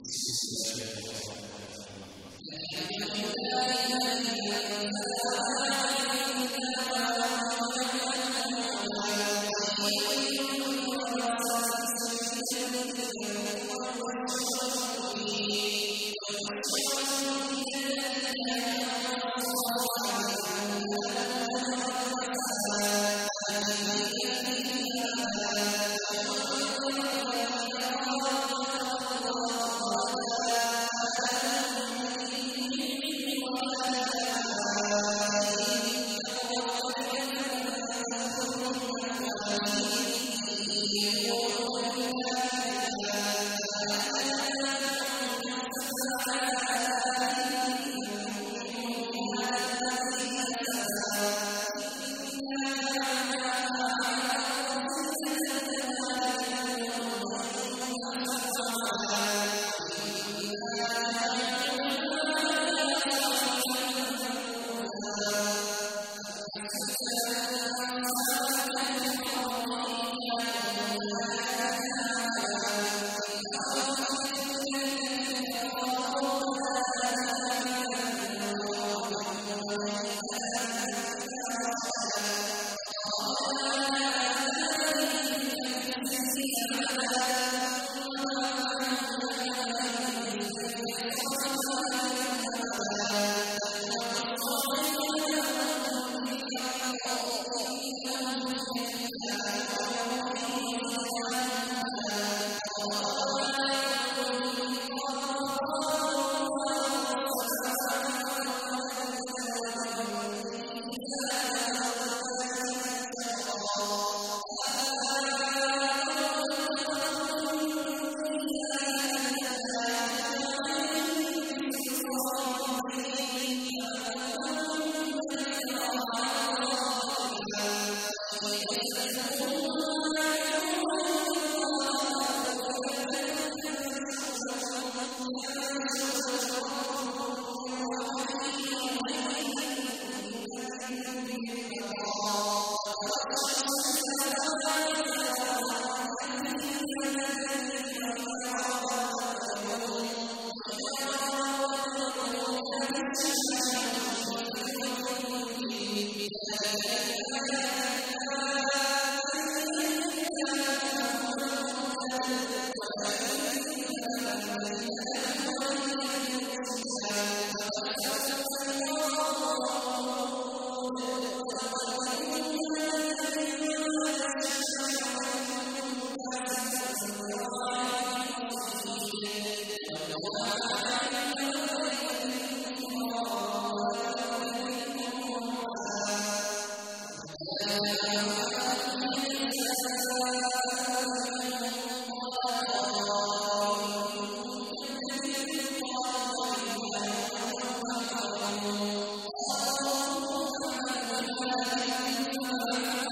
الذي أنزل إِنَّا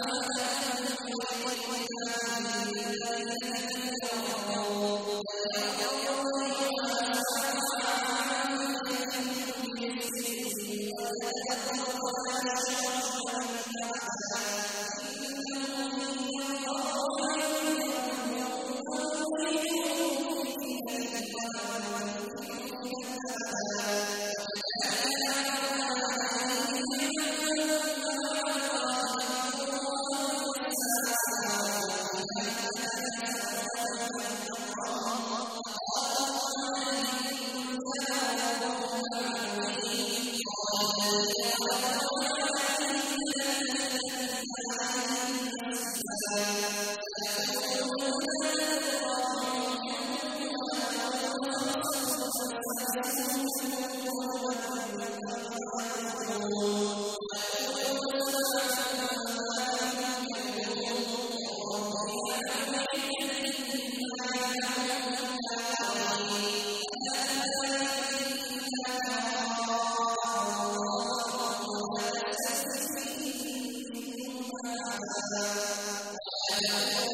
وَعَلَى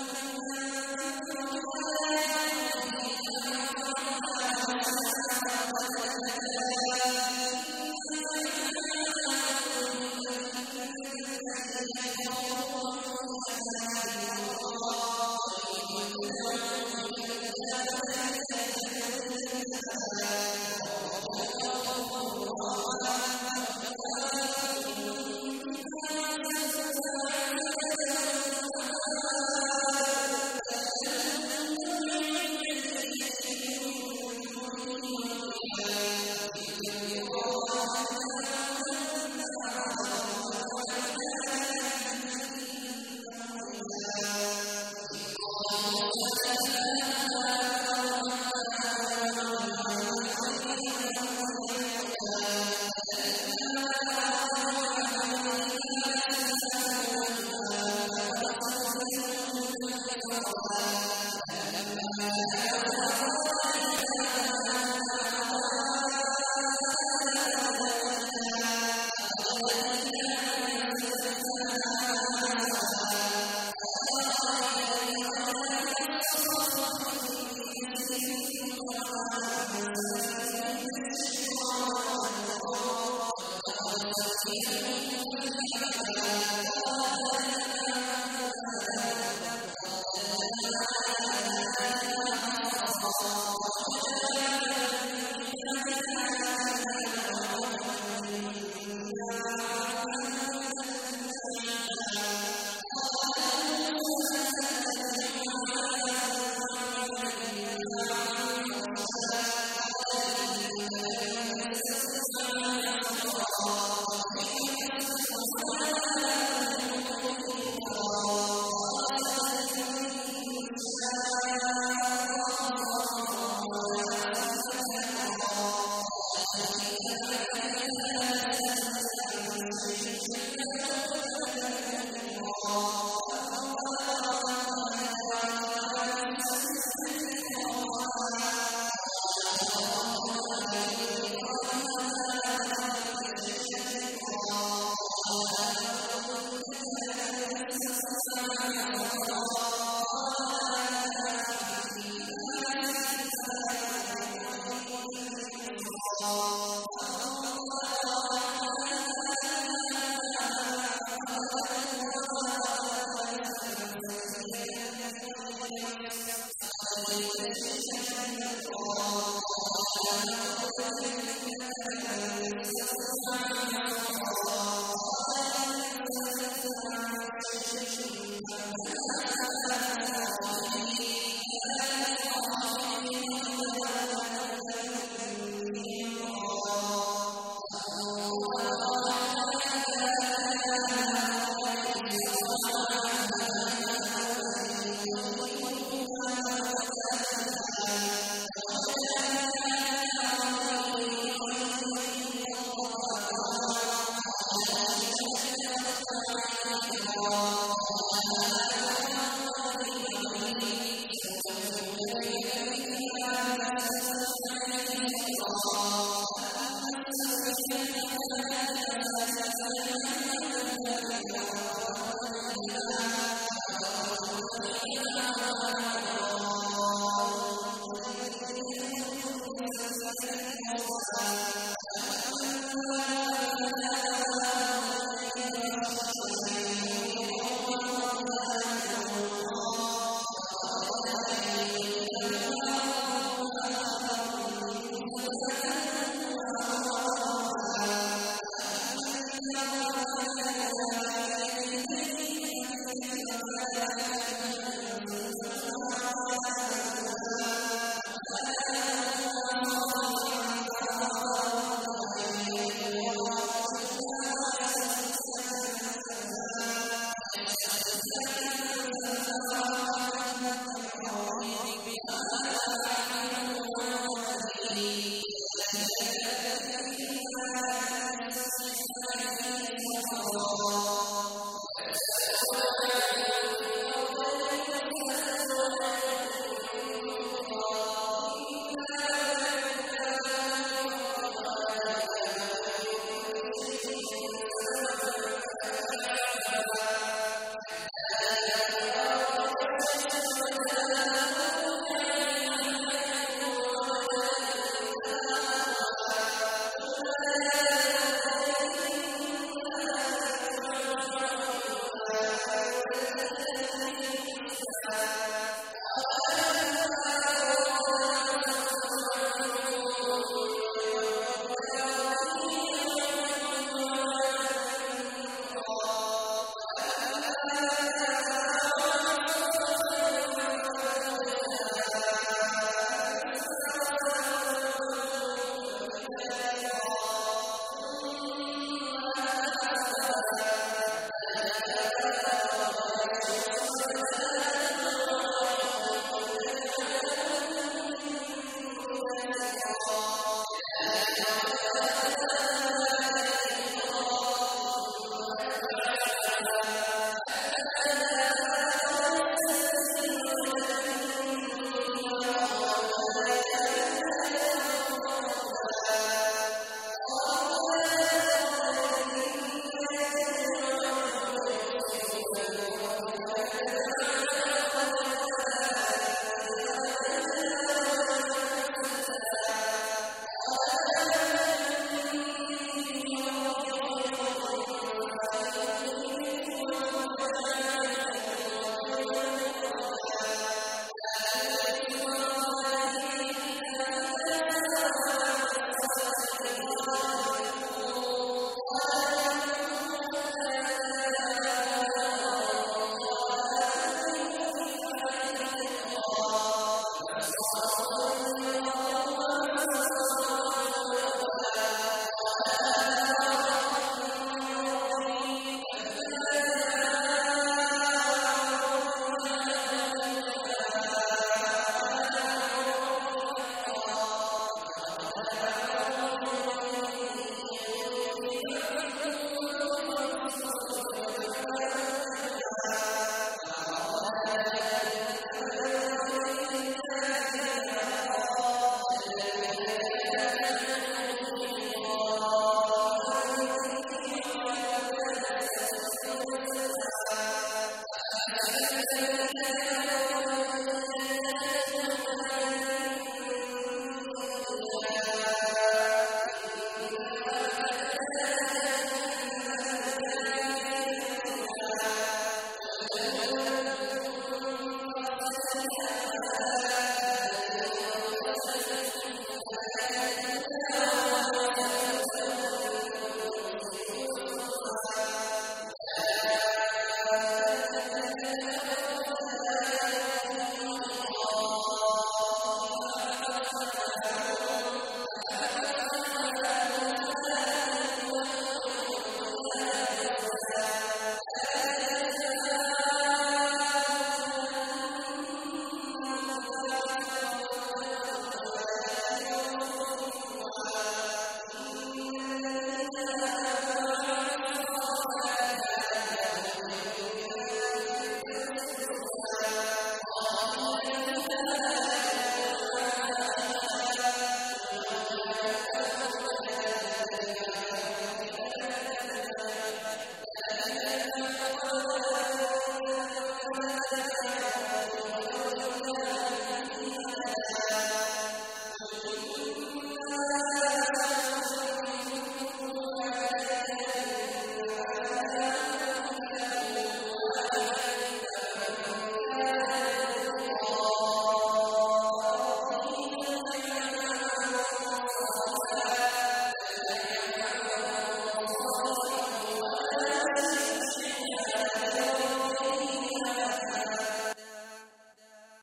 إِلَّا مَنْ أَنذَرَ وَلَا